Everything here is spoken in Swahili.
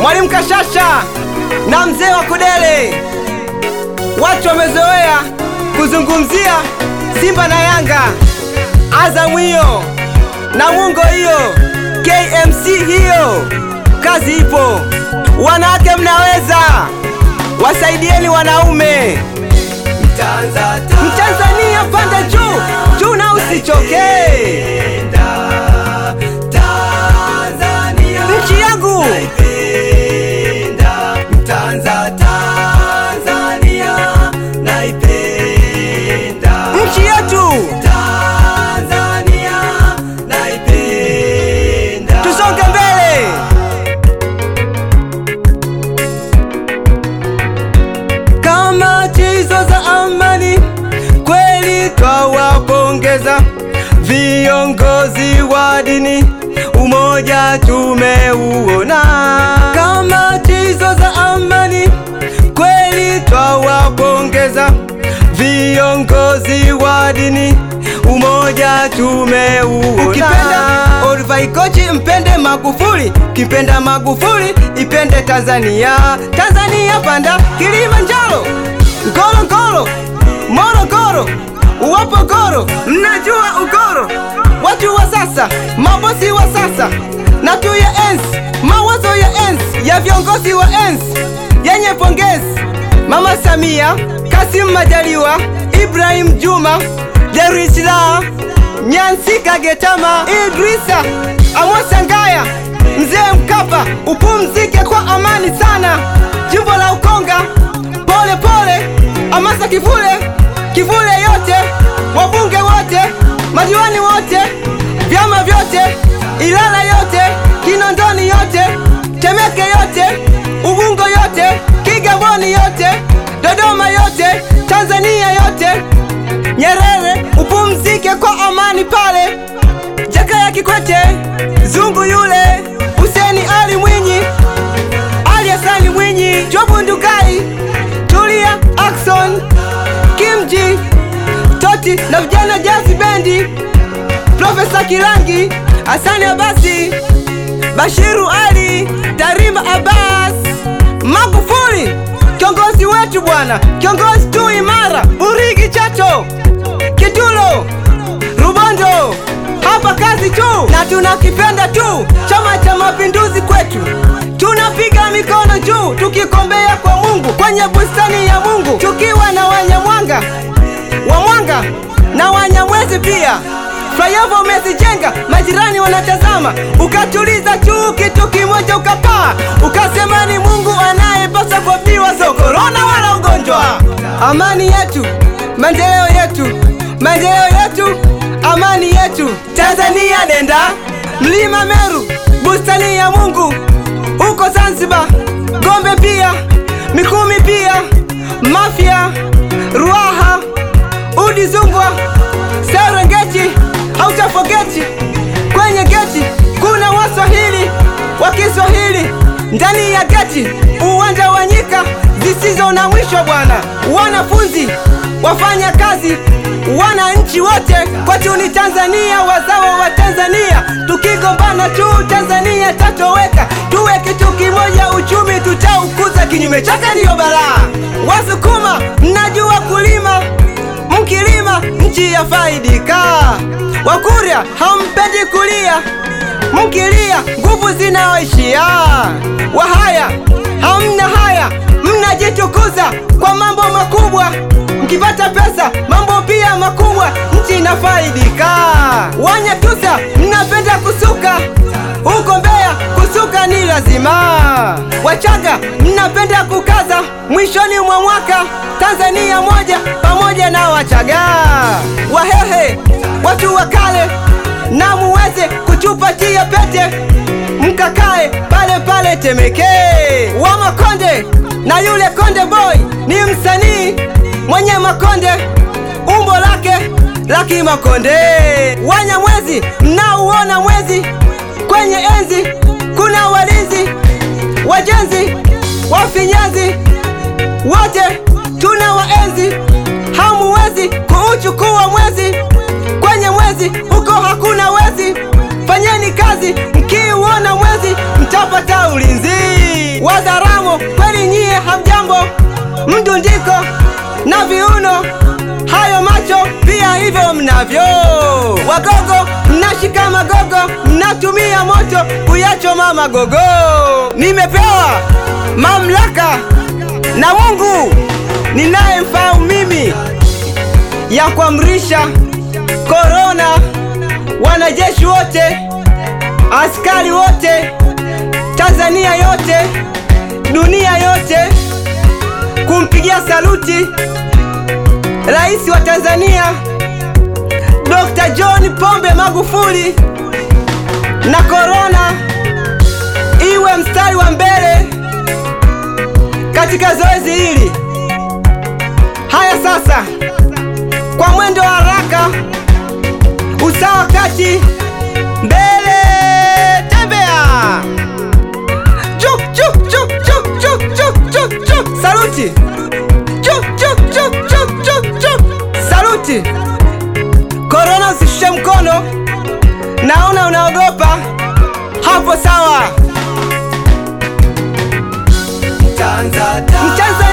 Mwalimu Kashasha na mzee wa Kudele. Watu wamezoea kuzungumzia Simba na Yanga, Azamu hiyo na Mungo hiyo, KMC hiyo, kazi ipo. Wanawake mnaweza, wasaidieni wanaume. Mtanzania panda juu juu na usichoke. Twawapongeza viongozi wa dini, umoja tumeuona. Kamati hizo za amani kweli twawapongeza viongozi wa dini, umoja tumeuona. Ukipenda Olivai Kochi mpende Magufuli, kipenda Magufuli ipende Tanzania. Tanzania panda Kilimanjaro, Uwapogoro, mnajua Ugoro. Watu wa sasa, mabosi wa sasa, na tuya enzi mawazo ya enzi ya viongozi wa enzi yenye pongezi, Mama Samia, Kasim Majaliwa, Ibrahim Juma, Derisla Nyansi Kagetama, Idrisa Amosa Ngaya, Mzee Mkapa, upumzike kwa amani sana. Jimbo la Ukonga, pole pole. Amasa Kivule, Kigamboni yote, Dodoma yote, Tanzania yote, Nyerere upumzike kwa amani pale. Jakaya Kikwete, Zungu yule, Huseni Ali Mwinyi, Ali Hasani Mwinyi, Jobu Ndugai, Tulia Ackson, Kimji Toti na vijana Jazz Bendi, Profesa Kilangi, Hasani Abasi, Bashiru Ali, Tarima Abbas, wetu bwana, kiongozi tu imara, Burigi Chato, Kitulo, Rubondo, hapa kazi tu na tunakipenda tu. Chama cha Mapinduzi kwetu, tunapiga mikono juu tukikombea kwa Mungu kwenye bustani ya Mungu, tukiwa na Wanyamwanga wa Mwanga na Wanyamwezi pia. Flyover umezijenga, majirani wanatazama, ukatuliza juu kitu kimoja, ukapaa. Ukasema ni Mungu anayepasa kuabudiwa, so korona wala ugonjwa. Amani yetu, maendeleo yetu, maendeleo yetu, amani yetu. Tanzania nenda. Mlima Meru, bustani ya Mungu, huko Zanzibar, Gombe pia, Mikumi pia, Mafia, Ruaha, Udi Zungwa, Serengeti, hautafogeti kwenye geti kuna Waswahili wa Kiswahili. Ndani ya geti, uwanja wa nyika zisizo na mwisho bwana. Wanafunzi, wafanya kazi, wananchi wote, kwetu ni Tanzania, wazawa wa Tanzania, tukigombana tu Tanzania tatoweka, tuwe kitu kimoja, uchumi tutaukuza, kinyume chake ndiyo balaa. Wasukuma, mnajua kulima. Mkilima nchi ya faidika. Wakurya hampendi kulia, mkilia nguvu zinawaishia. Wahaya hamna haya, mnajitukuza kwa mambo makubwa, mkipata pesa mambo pia makubwa, nchi inafaidika. Wanyatusa mnapenda kusuka huko Mbeya, kusuka ni lazima. Wachaga mnapenda kukaza, mwishoni mwa mwaka Tanzania moja pamoja na Wachaga. Wahehe watu wa kale, na muweze kutupatia pete, mkakae pale pale Temeke. Wa Makonde na yule Konde Boy ni msanii mwenye makonde, umbo lake la Kimakonde. Wanyamwezi mnauona mwezi kwenye enzi, kuna walinzi wajenzi wafinyazi wote tuna waenzi, hamuwezi kuuchukua mwezi. Mwezi huko hakuna wezi, fanyeni kazi, mkiuona mwezi mtapata ulinzi. hamjambo, mdundiko na viuno, hayo macho pia hivyo mnavyo. Wagogo mnashika magogo, mnatumia moto kuyachoma magogo. Nimepewa mamlaka na Mungu ninayemfahamu mimi ya kuamrisha korona, wanajeshi wote, askari wote, Tanzania yote, dunia yote kumpigia saluti Rais wa Tanzania Dr. John Pombe Magufuli, na korona iwe mstari wa mbele katika zoezi hili. Haya sasa, Sasa wakati. Mbele tembea, chuk chuk chuk chuk chuk chuk chuk chuk, saluti. Chuk chuk chuk chuk chuk chuk, saluti. Korona usishushe mkono, naona unaogopa. Hapo, sawa. Mtanzania.